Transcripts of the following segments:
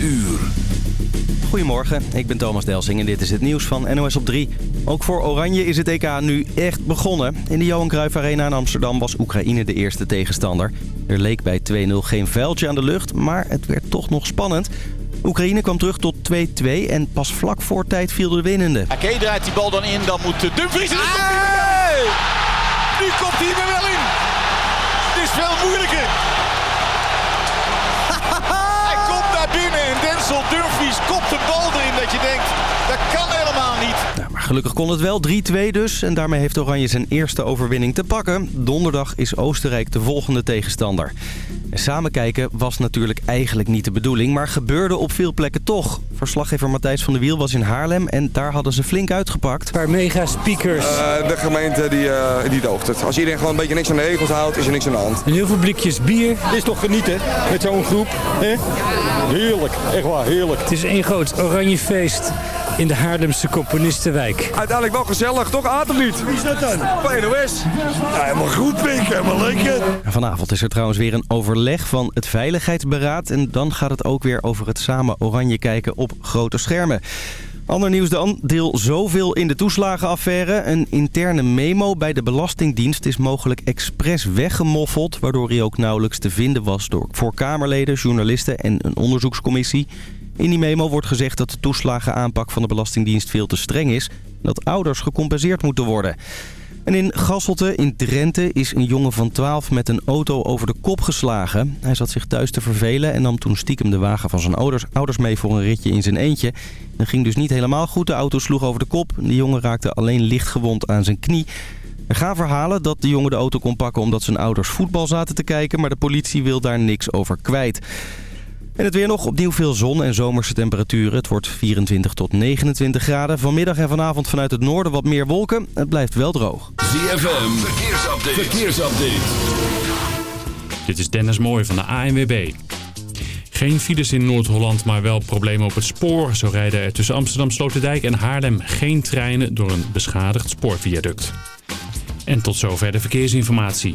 uur. Goedemorgen, ik ben Thomas Delsing en dit is het nieuws van NOS op 3. Ook voor Oranje is het EK nu echt begonnen. In de Johan Cruijff Arena in Amsterdam was Oekraïne de eerste tegenstander. Er leek bij 2-0 geen vuiltje aan de lucht, maar het werd toch nog spannend. Oekraïne kwam terug tot 2-2 en pas vlak voor tijd viel de winnende. Oké, draait die bal dan in, dan moet Dumfries... Hey! Nu komt hij er wel in! Het is veel moeilijker! and then Denzel Dumfries kopt de bal erin dat je denkt, dat kan helemaal niet. Nou, maar gelukkig kon het wel, 3-2 dus. En daarmee heeft Oranje zijn eerste overwinning te pakken. Donderdag is Oostenrijk de volgende tegenstander. En samen kijken was natuurlijk eigenlijk niet de bedoeling, maar gebeurde op veel plekken toch. Verslaggever Matthijs van der Wiel was in Haarlem en daar hadden ze flink uitgepakt. Een paar mega speakers. Uh, de gemeente die, uh, die doogt het. Als iedereen gewoon een beetje niks aan de regels houdt, is er niks aan de hand. En heel veel blikjes bier. Dit is toch genieten met zo'n groep. Hè? Heerlijk, echt waar, heerlijk. Het is één groot oranje feest in de Haarlemse Componistenwijk. Uiteindelijk wel gezellig, toch Atenlied? Wie is dat dan? Bij NOS. Ja, helemaal goed, Pink, helemaal lekker. Vanavond is er trouwens weer een overleg van het Veiligheidsberaad. En dan gaat het ook weer over het samen oranje kijken op grote schermen. Ander nieuws dan. Deel zoveel in de toeslagenaffaire. Een interne memo bij de Belastingdienst is mogelijk expres weggemoffeld... waardoor hij ook nauwelijks te vinden was door, voor Kamerleden, journalisten en een onderzoekscommissie. In die memo wordt gezegd dat de toeslagenaanpak van de Belastingdienst veel te streng is... dat ouders gecompenseerd moeten worden. En in Gasselte in Drenthe is een jongen van 12 met een auto over de kop geslagen. Hij zat zich thuis te vervelen en nam toen stiekem de wagen van zijn ouders, ouders mee voor een ritje in zijn eentje. Dat ging dus niet helemaal goed. De auto sloeg over de kop. De jongen raakte alleen licht gewond aan zijn knie. Er gaan verhalen dat de jongen de auto kon pakken omdat zijn ouders voetbal zaten te kijken, maar de politie wil daar niks over kwijt. En het weer nog opnieuw veel zon en zomerse temperaturen. Het wordt 24 tot 29 graden. Vanmiddag en vanavond vanuit het noorden wat meer wolken. Het blijft wel droog. ZFM, verkeersupdate. verkeersupdate. Dit is Dennis Mooij van de ANWB. Geen files in Noord-Holland, maar wel problemen op het spoor. Zo rijden er tussen Amsterdam, Sloterdijk en Haarlem geen treinen door een beschadigd spoorviaduct. En tot zover de verkeersinformatie.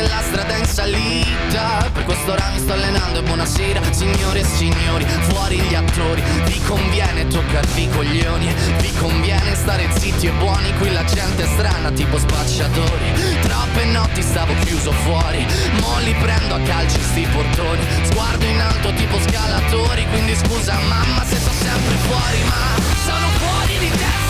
Se la strada è in salita. Per quest'ora mi sto allenando e buonasera Signore e signori, fuori gli attori. Vi conviene toccarvi i coglioni Vi conviene stare zitti e buoni. Qui la gente è strana tipo spacciatori. Troppe notti stavo chiuso fuori Mo li prendo a calci sti portoni. Sguardo in alto tipo scalatori Quindi scusa mamma se sto sempre fuori Ma sono fuori di testa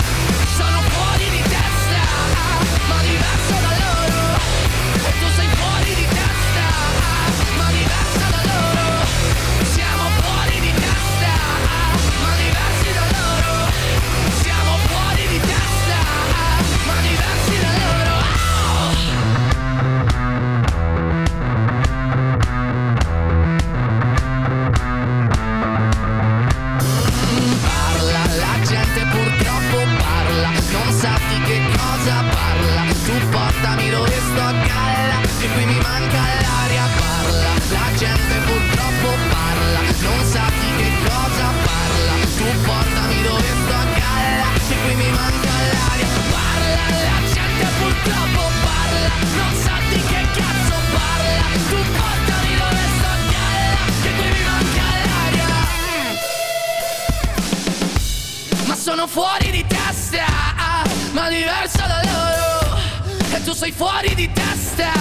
sei fuori di testa,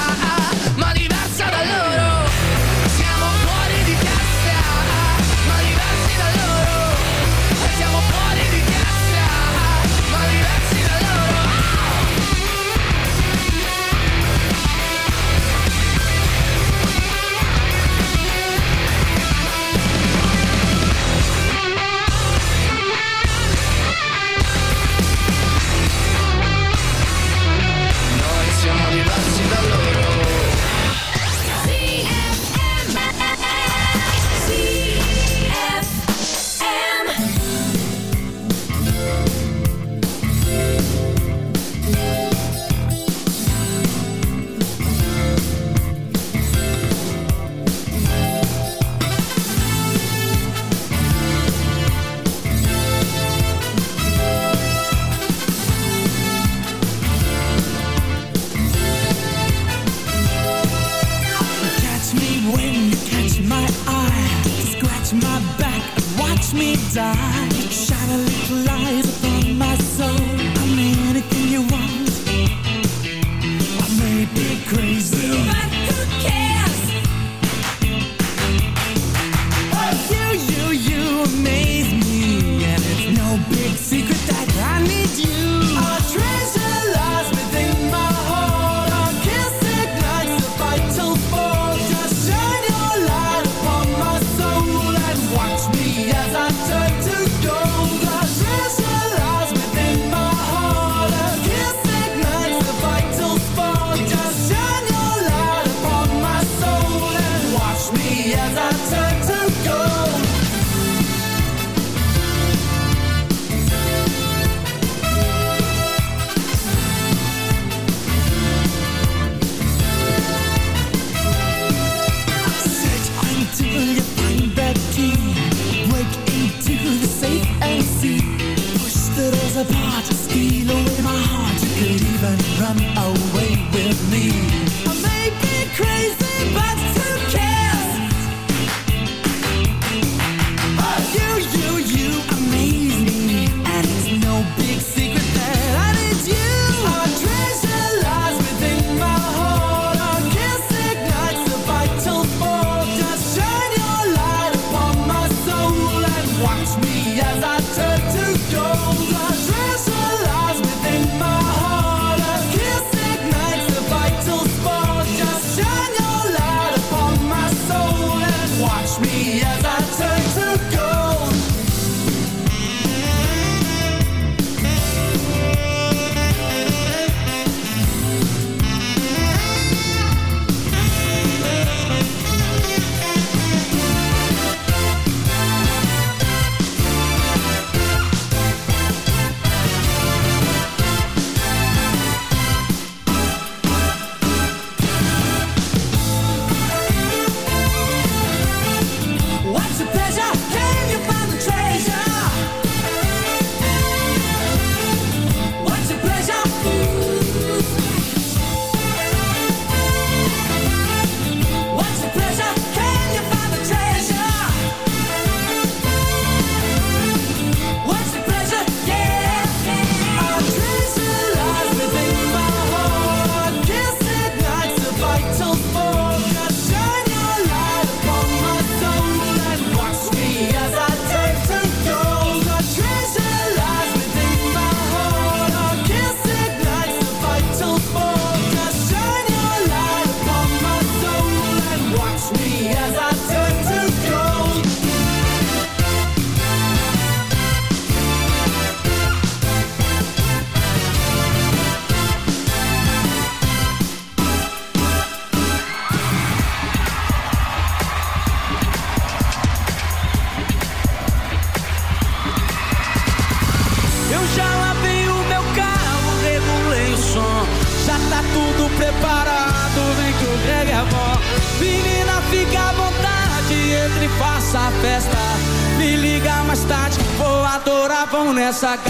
sacar.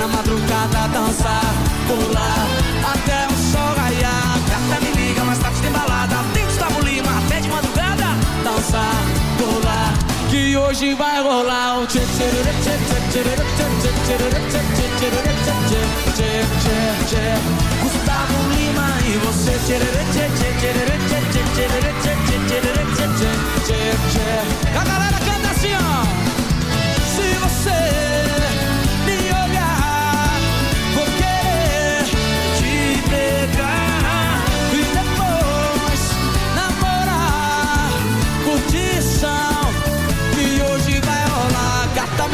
na madrugada dançar, pular até o sol raiar. Gata me liga, mais tarde tem balada. Tem Gustavo Lima até de madrugada dançar, pular. Que hoje vai rolar o tchê tchê tchê tchê tchê tchê tchê tchê Gustavo Lima e você tchê tchê tchê tchê tchê tchê tchê tchê tchê tchê tchê tchê A galera canta assim, ó.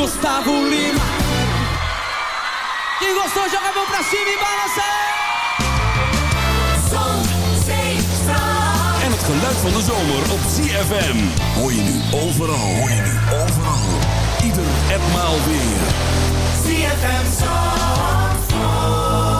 Gustavo Lima Quem gostou joga a mão pra cima e balança En het geluid van de zomer op ZFM. Hoor je nu overal. Hoor je nu overal. Ieder en maal weer. ZFM Zandvoort.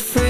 afraid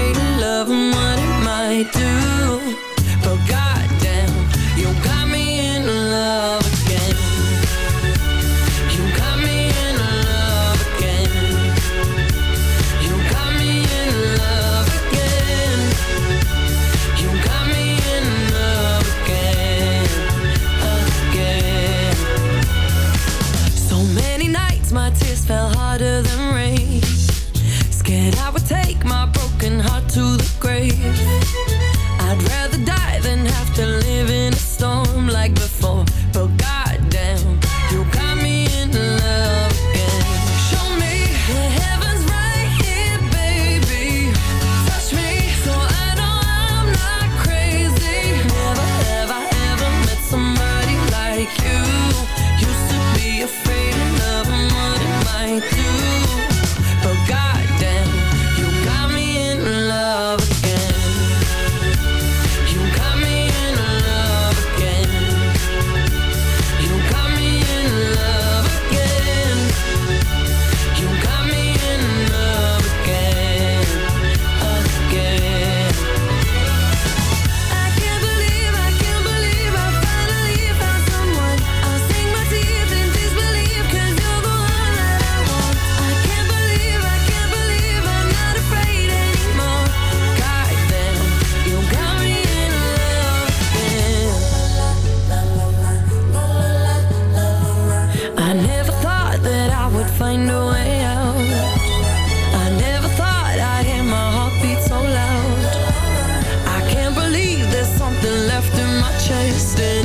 chased in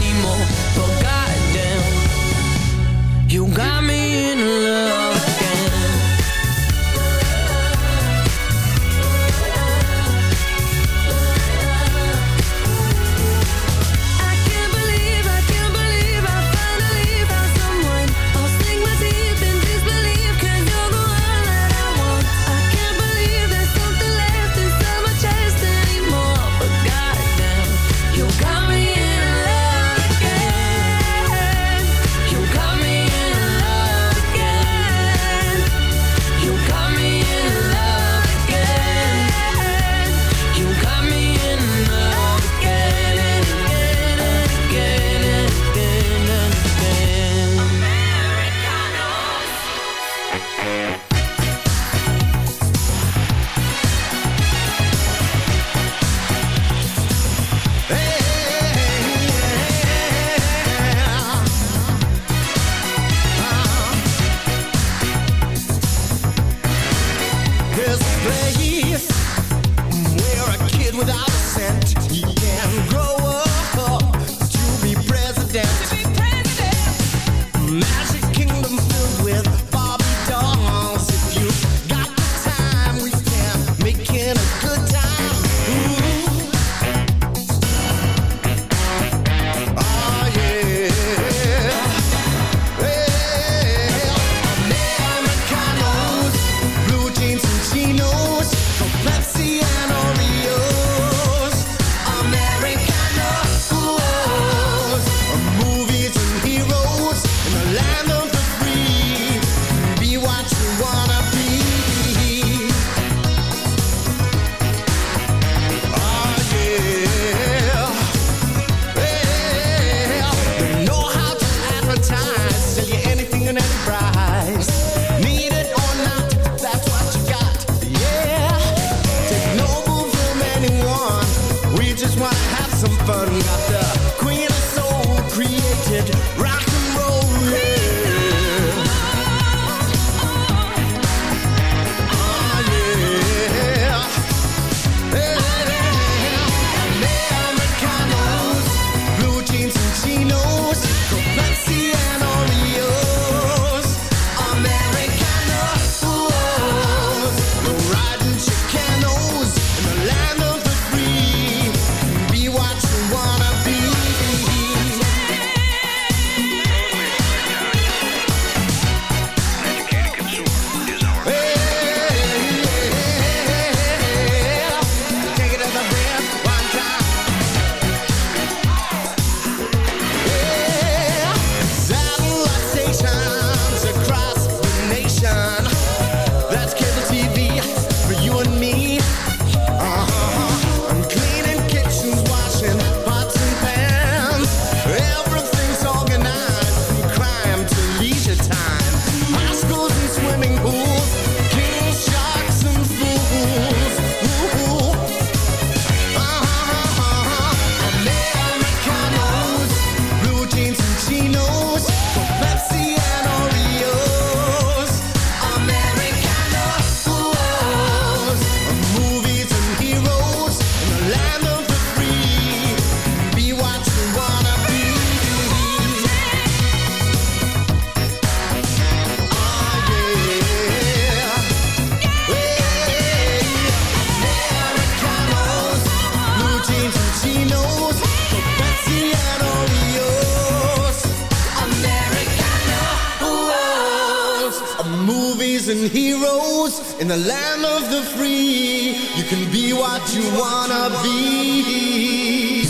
in the land of the free. You can be what you wanna be.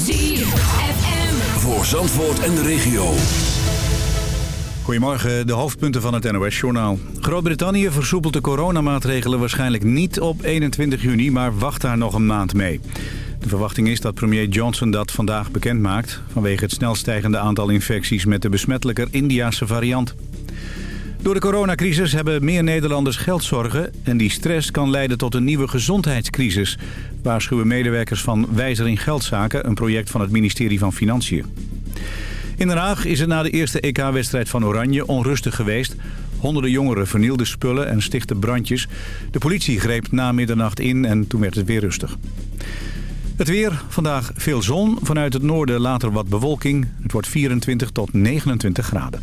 Voor Zandvoort en de regio. Goedemorgen, de hoofdpunten van het NOS-journaal. Groot-Brittannië versoepelt de coronamaatregelen waarschijnlijk niet op 21 juni, maar wacht daar nog een maand mee. De verwachting is dat premier Johnson dat vandaag bekend maakt... vanwege het snel stijgende aantal infecties met de besmettelijker Indiase variant. Door de coronacrisis hebben meer Nederlanders geldzorgen... en die stress kan leiden tot een nieuwe gezondheidscrisis... waarschuwen medewerkers van Wijzer in Geldzaken... een project van het ministerie van Financiën. In Den Haag is het na de eerste EK-wedstrijd van Oranje onrustig geweest. Honderden jongeren vernielden spullen en stichtten brandjes. De politie greep na middernacht in en toen werd het weer rustig. Het weer, vandaag veel zon, vanuit het noorden later wat bewolking. Het wordt 24 tot 29 graden.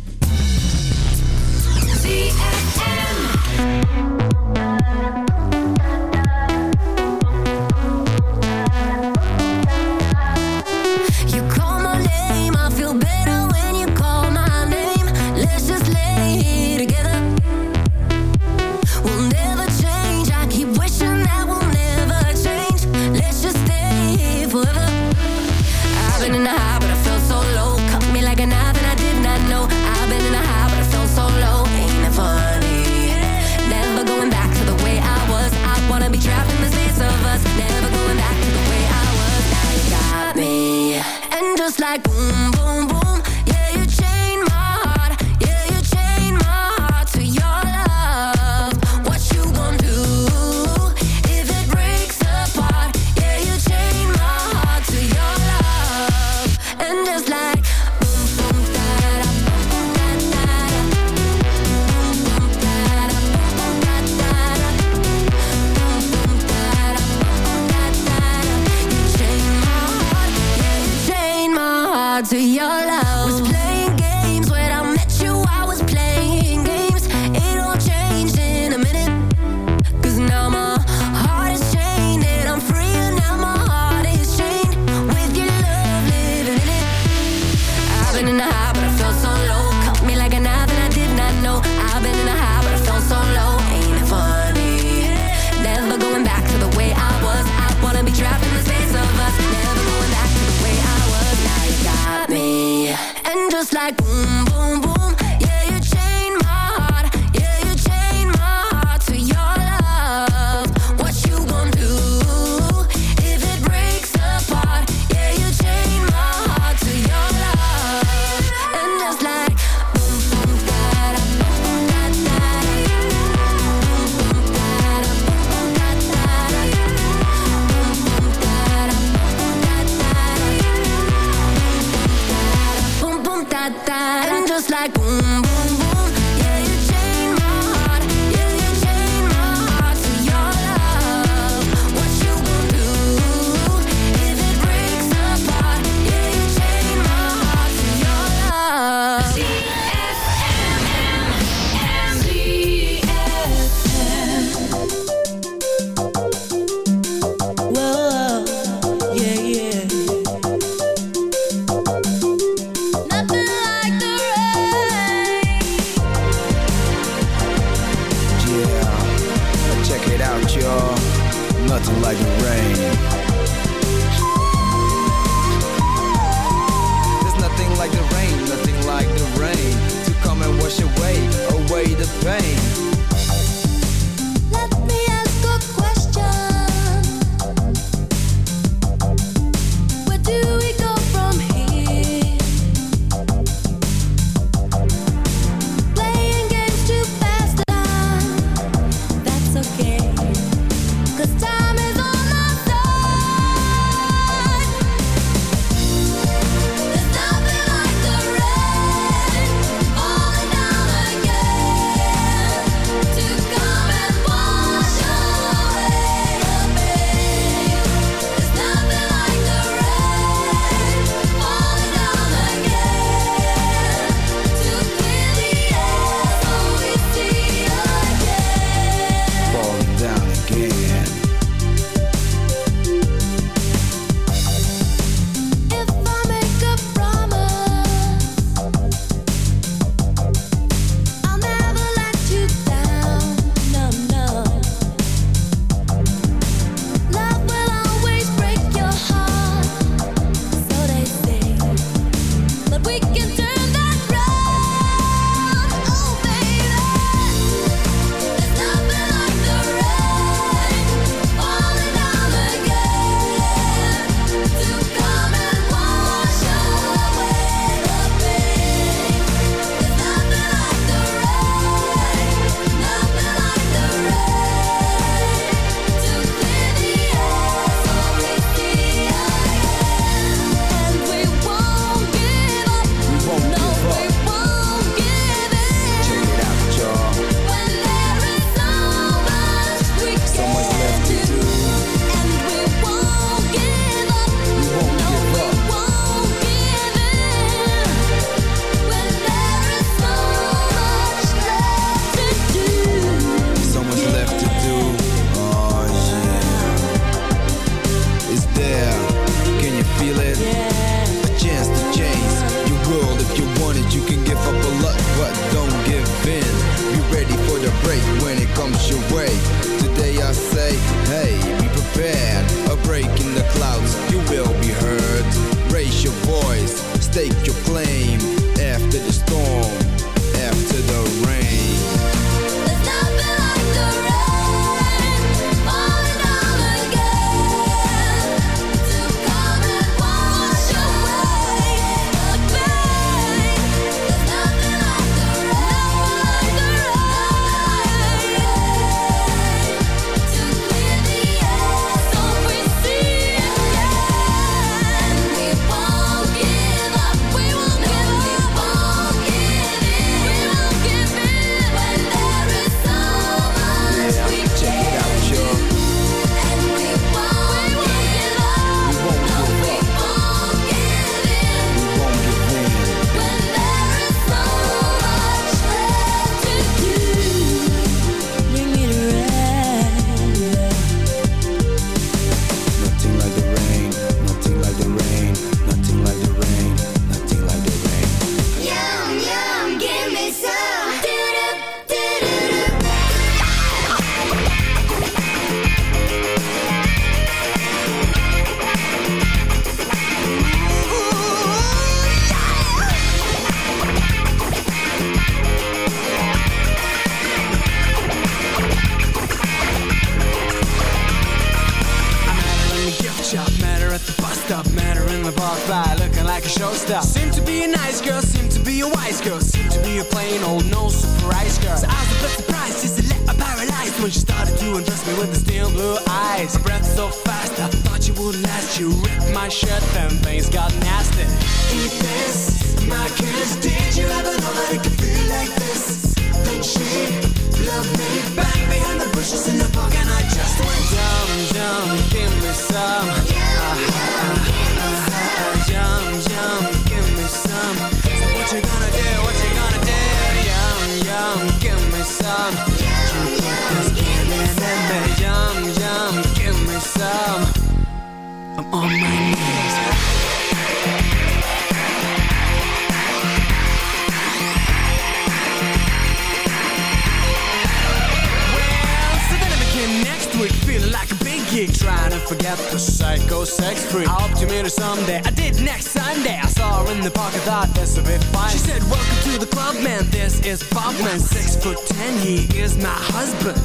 man, this is Bob. Man, Six foot ten, he is my husband.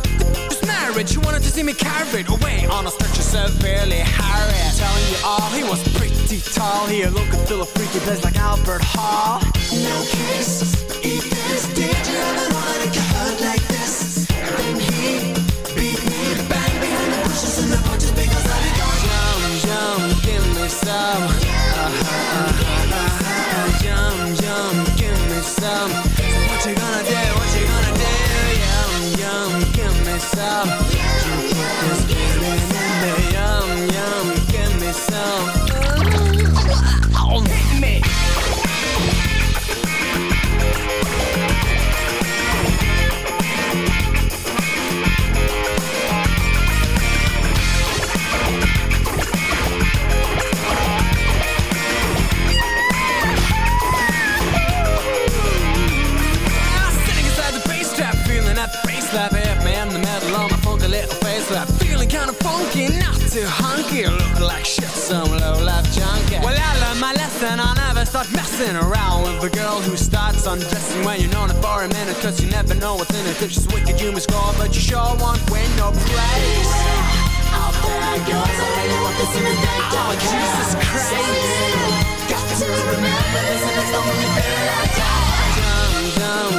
Just marriage, he wanted to see me carried away On a stretcher severely harried Telling you all, he was pretty tall. He looked and feel a freaky place like Albert Hall. No kisses, eat this, did. You ever want Messing around with a girl who starts undressing when you're known for a minute Cause you never know what's in it. If she's wicked you must call but you sure won't win no praise Oh Jesus Christ. Got to remember this and it's the only thing I got. Dumb, dumb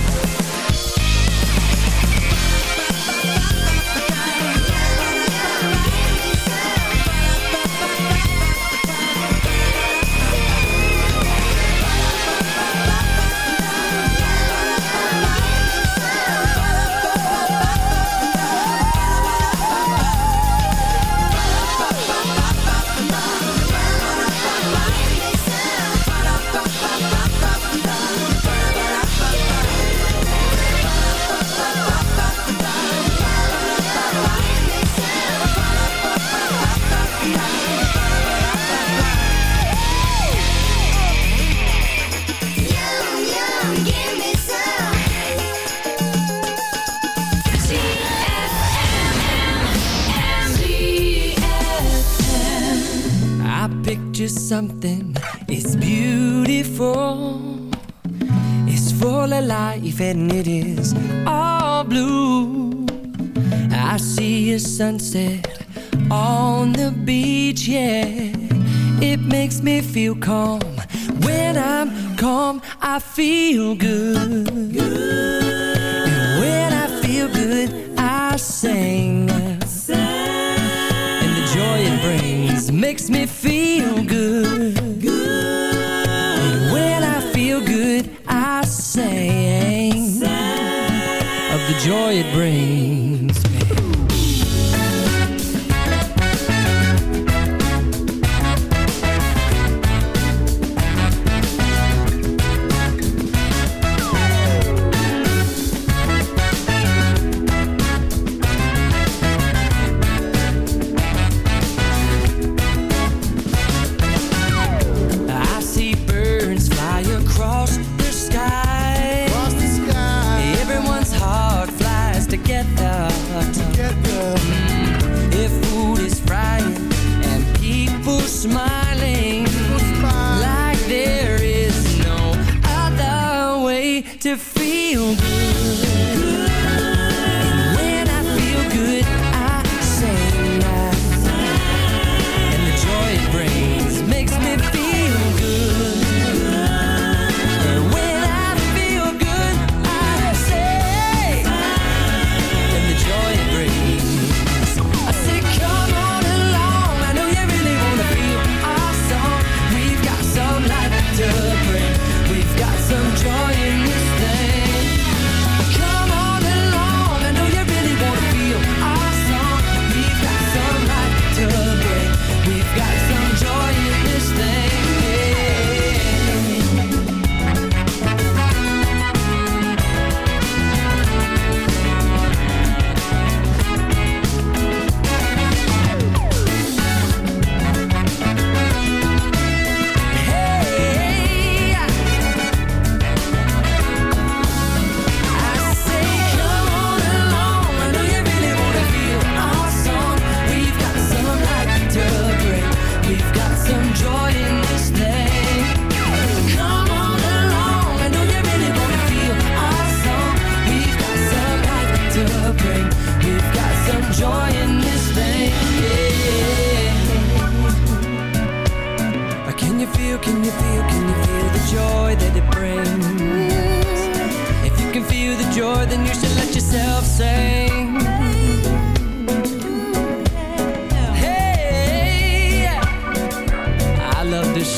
something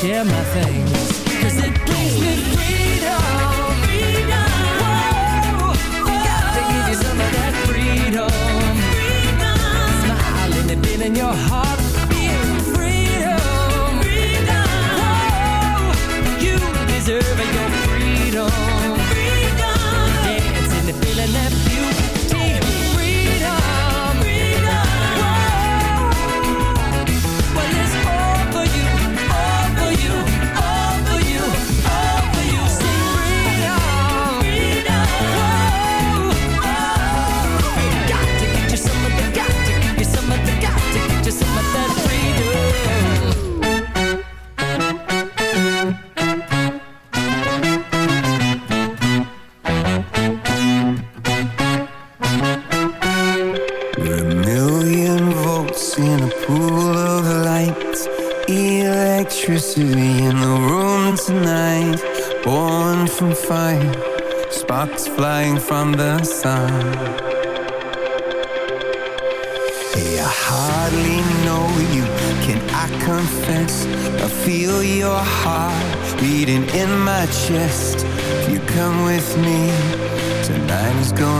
share my things. Cause it brings me freedom. Freedom Whoa, whoa. Gotta give you some of that freedom. Freedom Smile and it beat in your heart from the sun. Hey, I hardly know you, can I confess? I feel your heart beating in my chest. If you come with me, tonight is going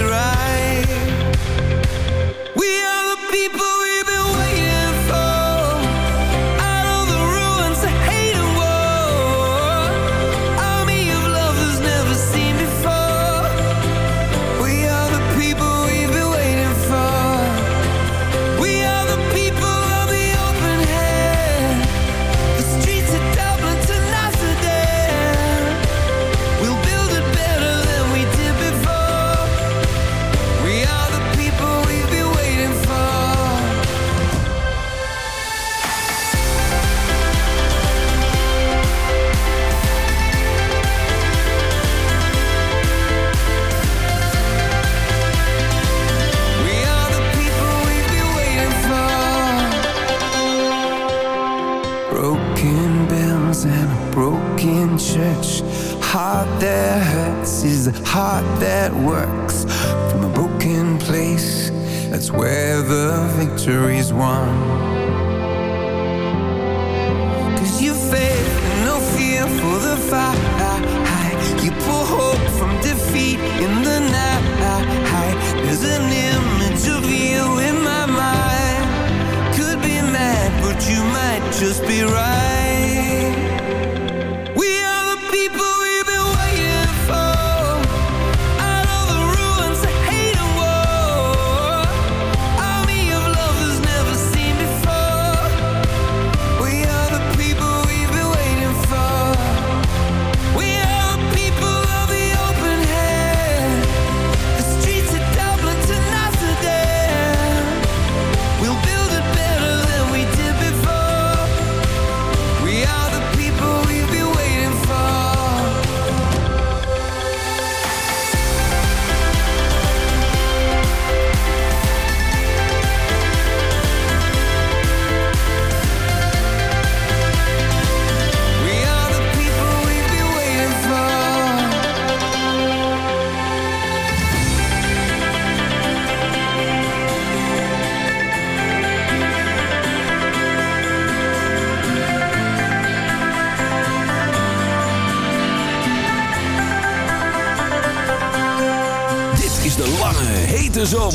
right.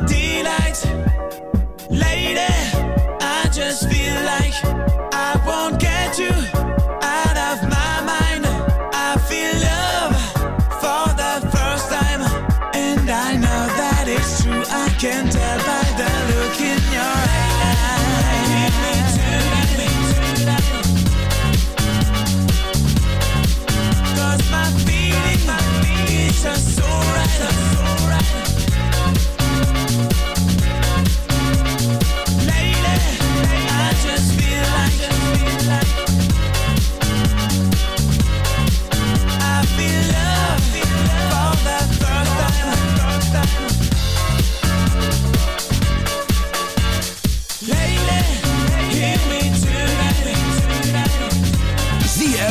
my lights